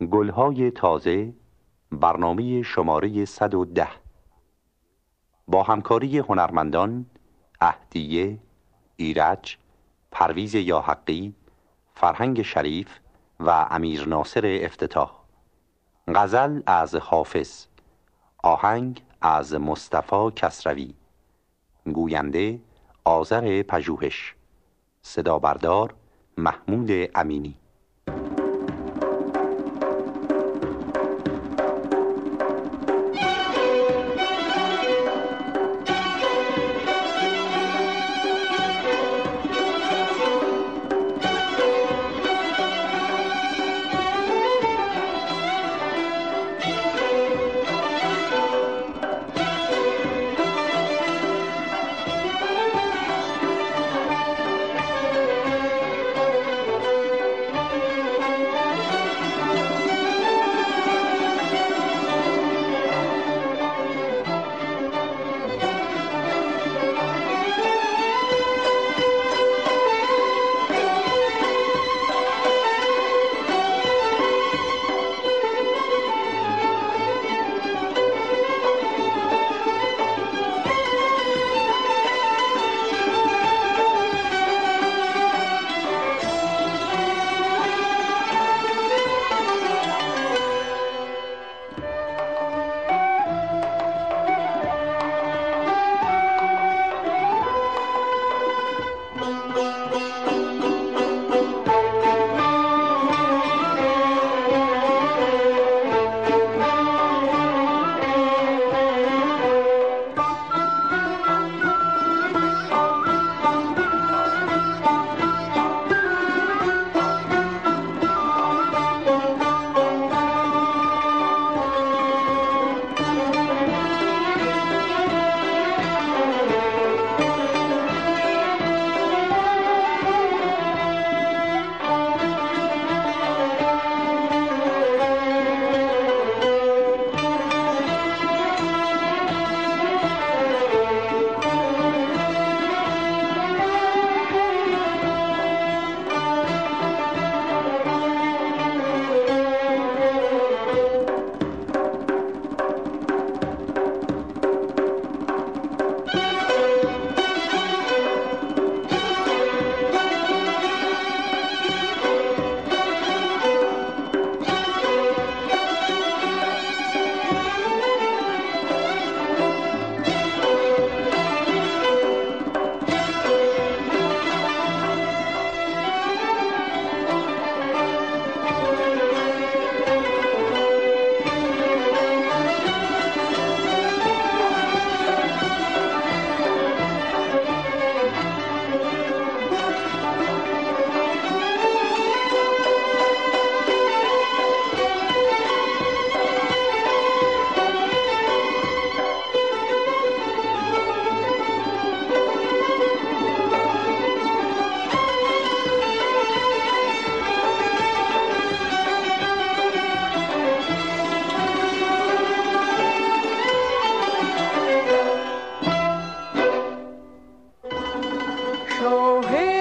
گلهای تازه برنامه شماره 110 با همکاری هنرمندان اهدیه، ایرج، پرویز یاحقی، فرهنگ شریف و امیر ناصر افتتاح. غزل از حافظ آهنگ از مصطفی کسروی. گوینده آذر پژوهش. صدا بردار محمود امینی. Oh, hey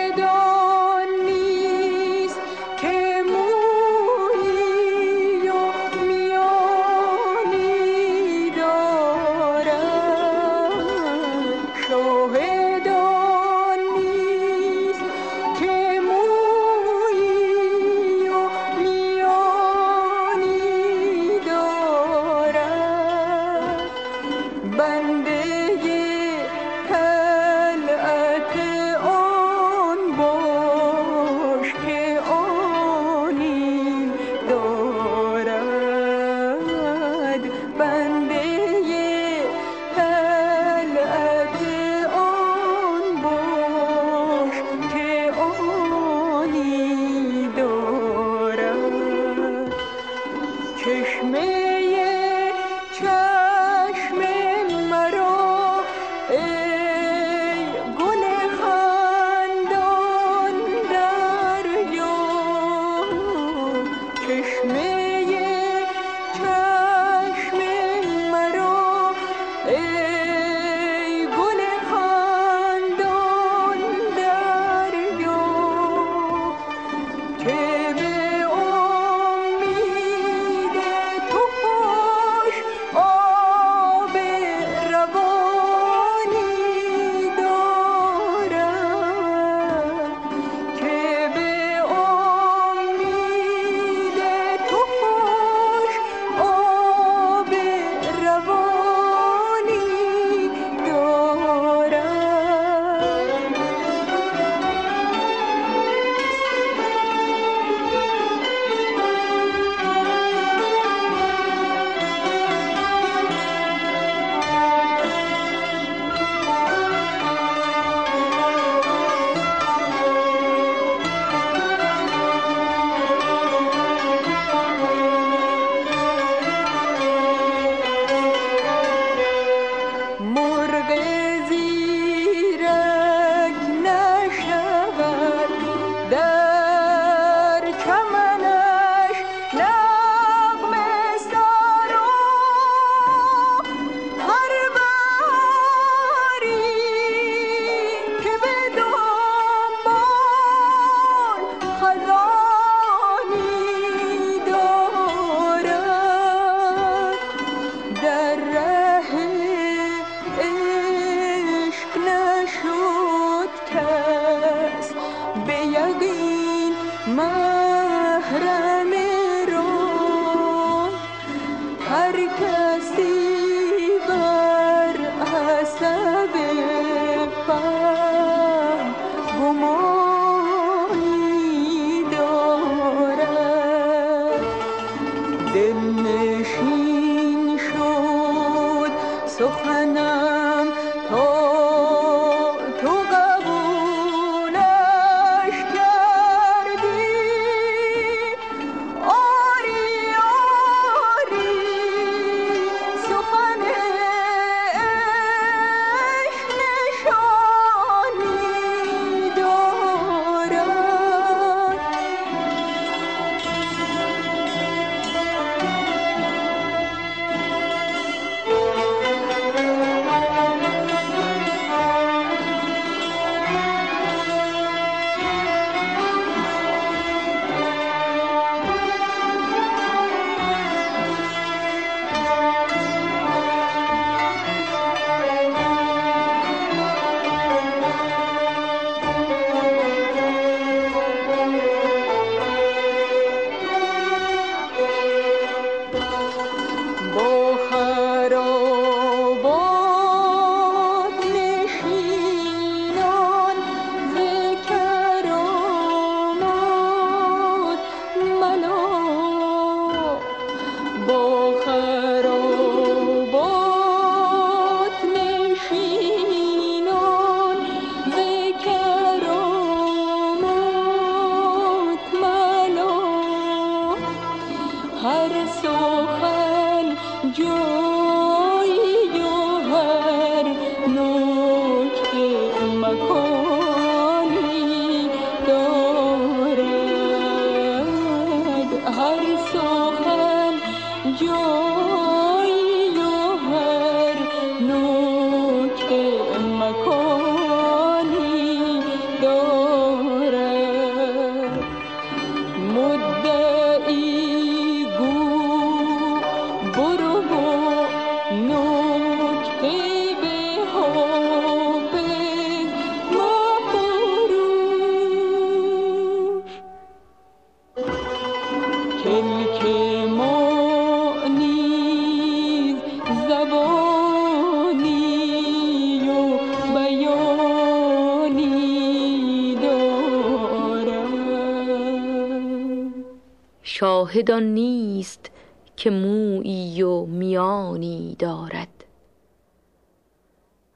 شاهدان نیست که مویی و میانی دارد.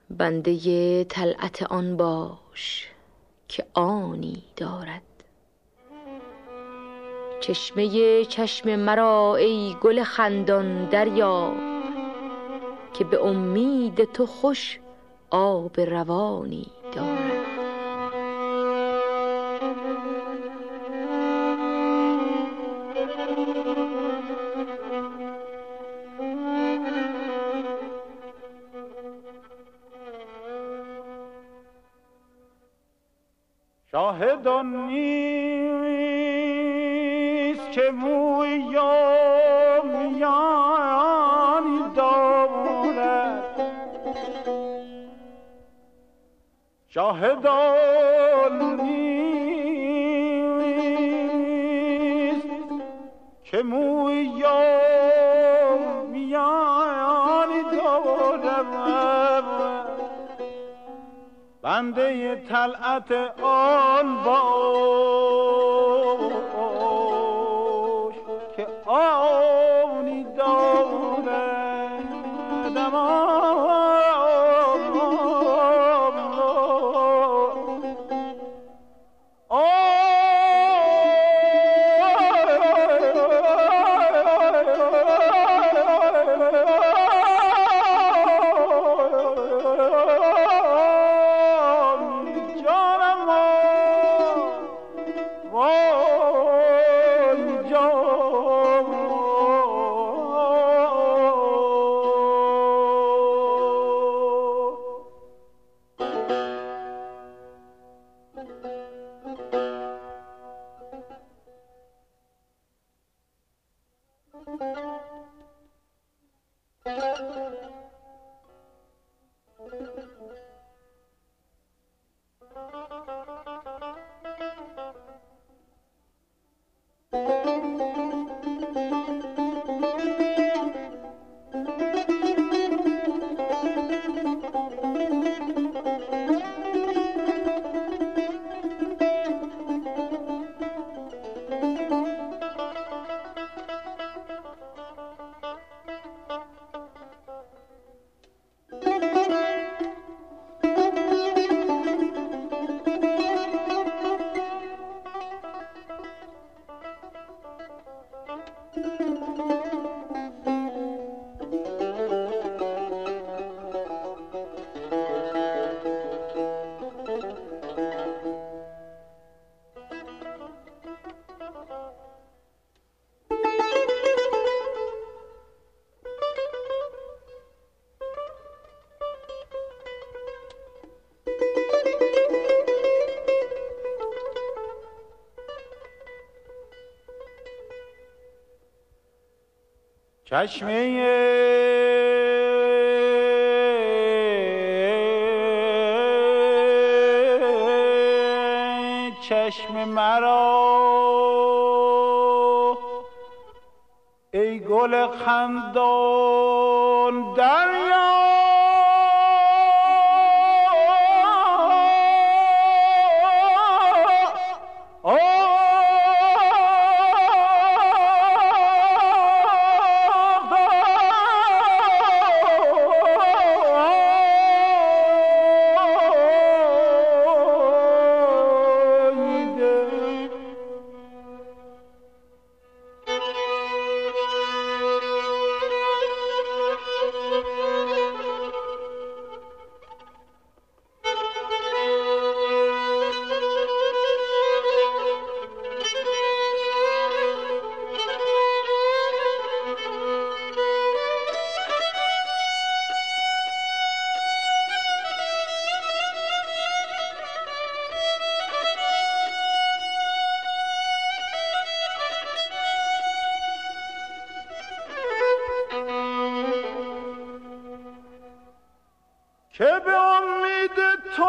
بنده طلعت آن باش که آنی دارد. چشمه چشم مرا ای گل خندان دریا که به امید تو خوش آب روانی دارد. شاهدان نیست که موی یا میانی دارد شاهدان نیست که موی یا بنده طلعت آن باش چشمه چشم مرا. ای گل خندان دریا که به امید تو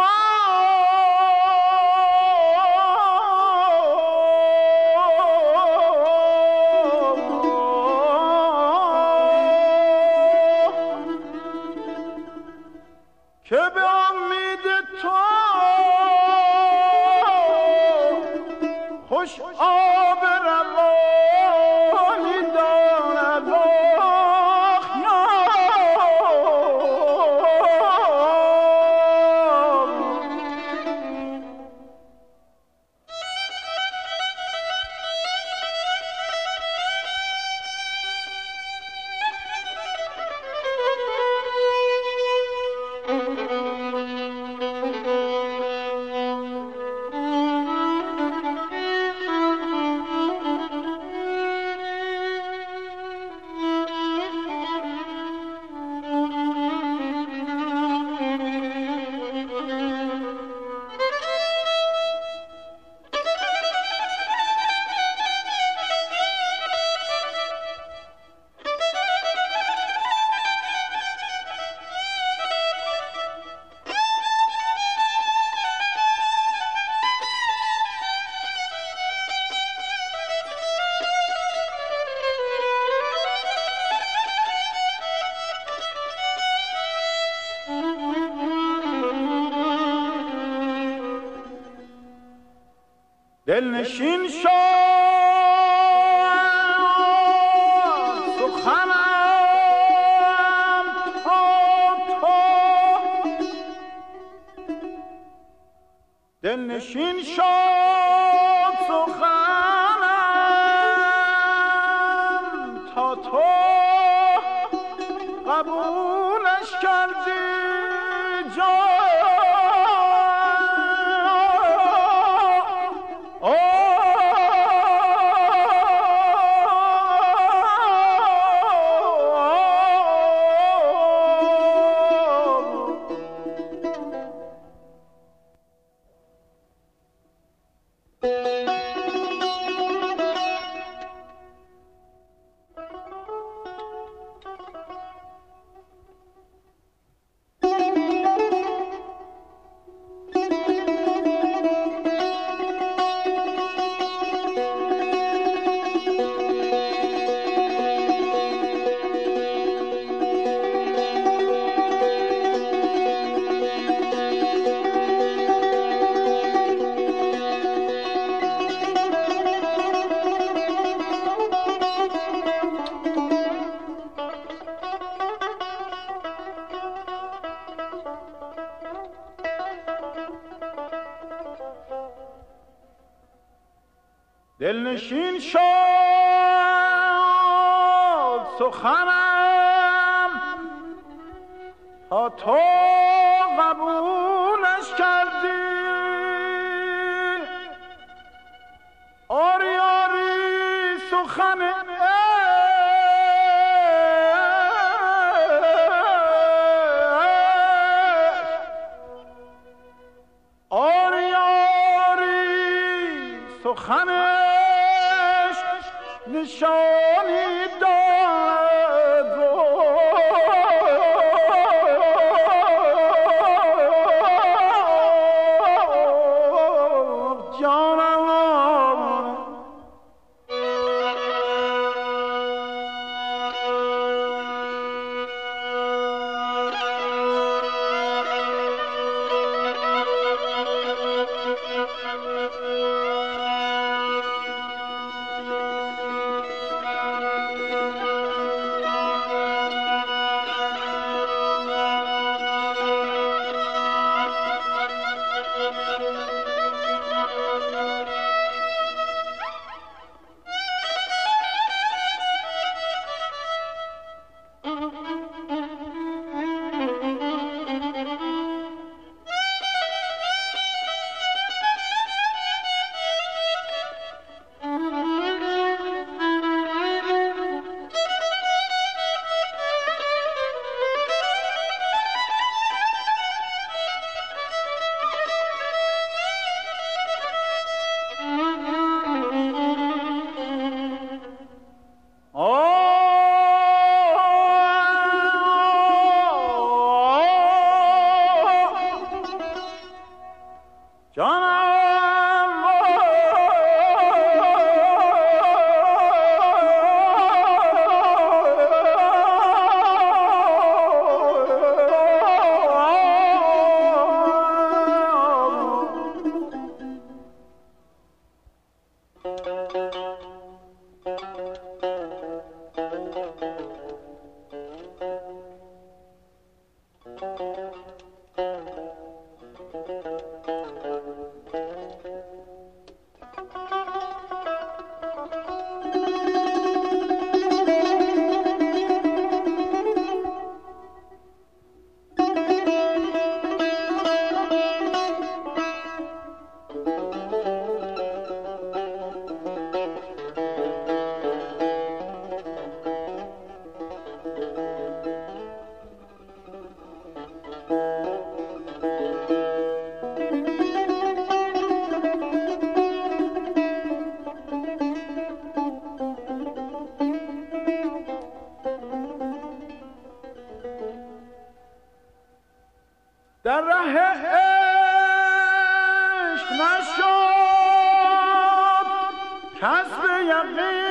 دلنشین شد. سخنم دلنشین شد. در ره عشق نشد. کسب یقین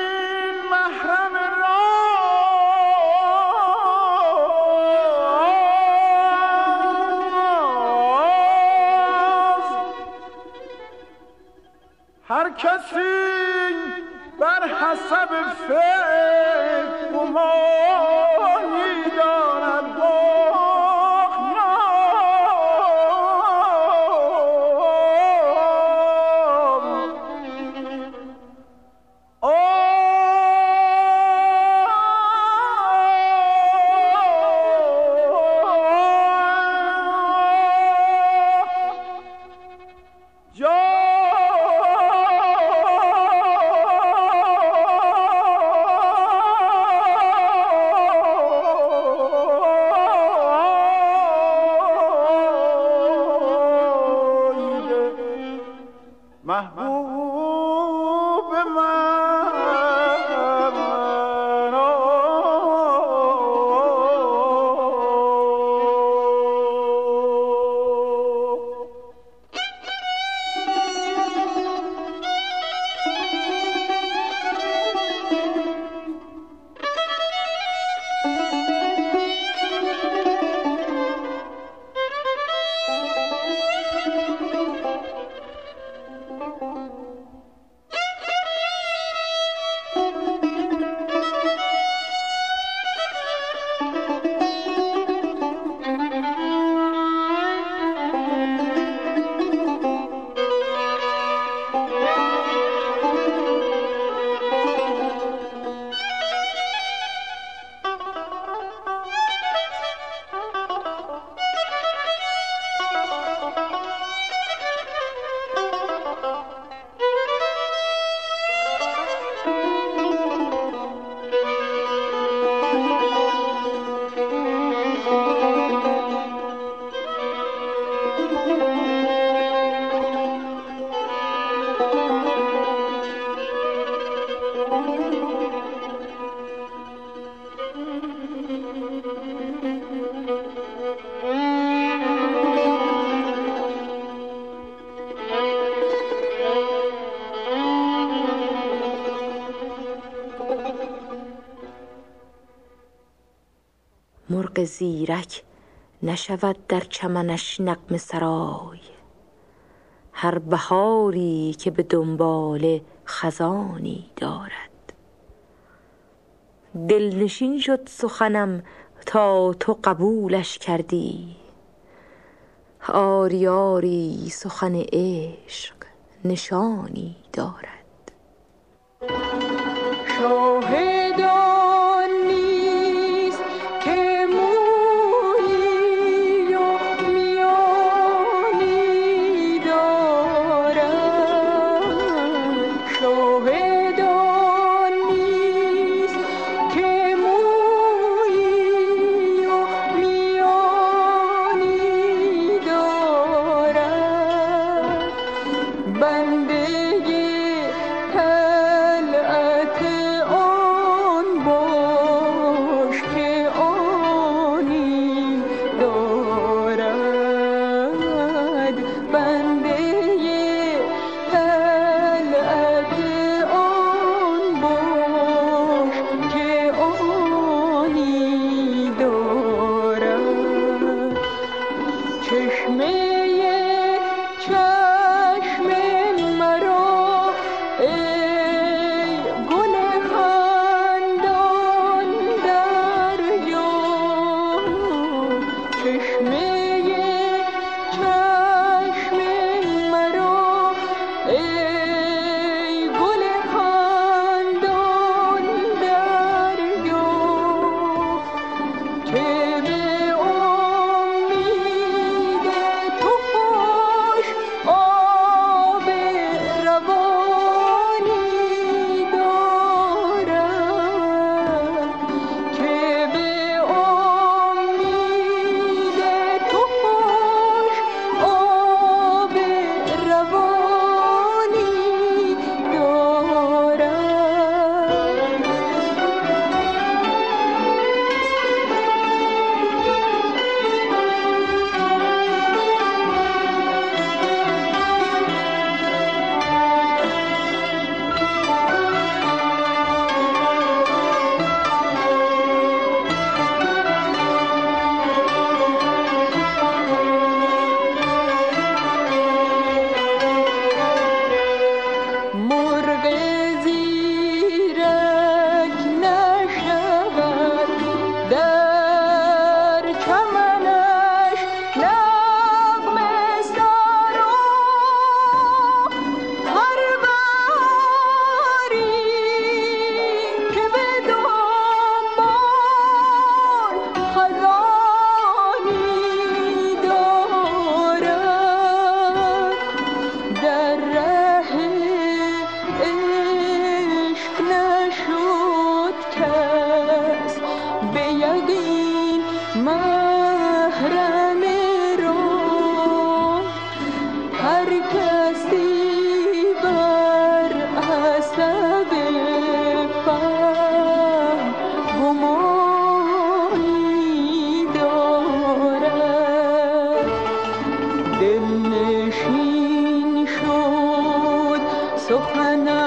مرغ زیرک نشود در چمنش نغمه سرای. هر بهاری که به دنبال خزانی دارد. دلنشین شد سخنم تا تو قبولش کردی. آری آری سخن عشق نشانی دارد. شاهد بنده طلعت سخن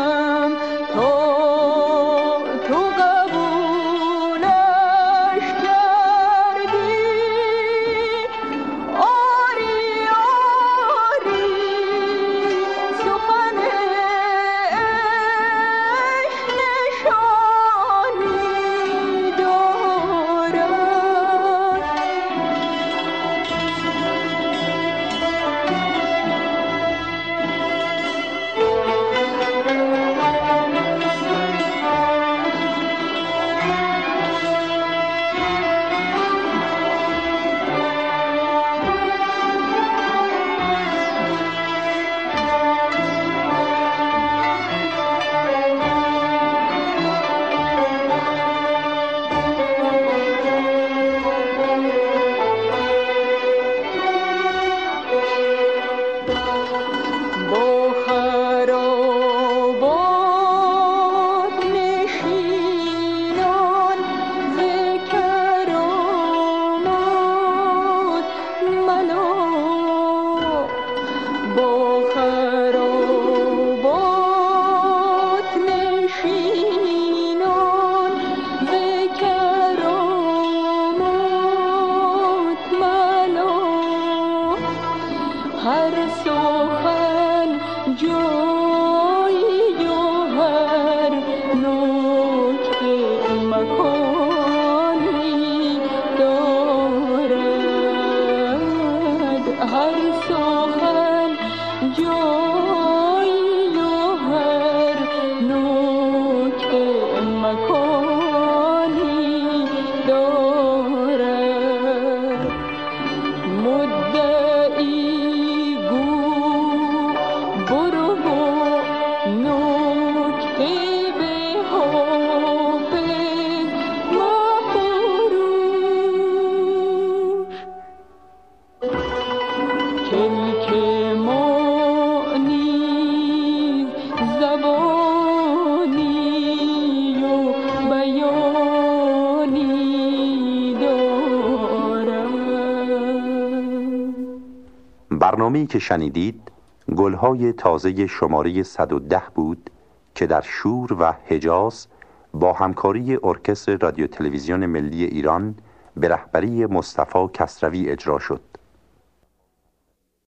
برنامه‌ای که شنیدید گلهای تازه شماره 110 بود که در شور و حجاز با همکاری ارکستر رادیو تلویزیون ملی ایران به رهبری مصطفی کسروی اجرا شد.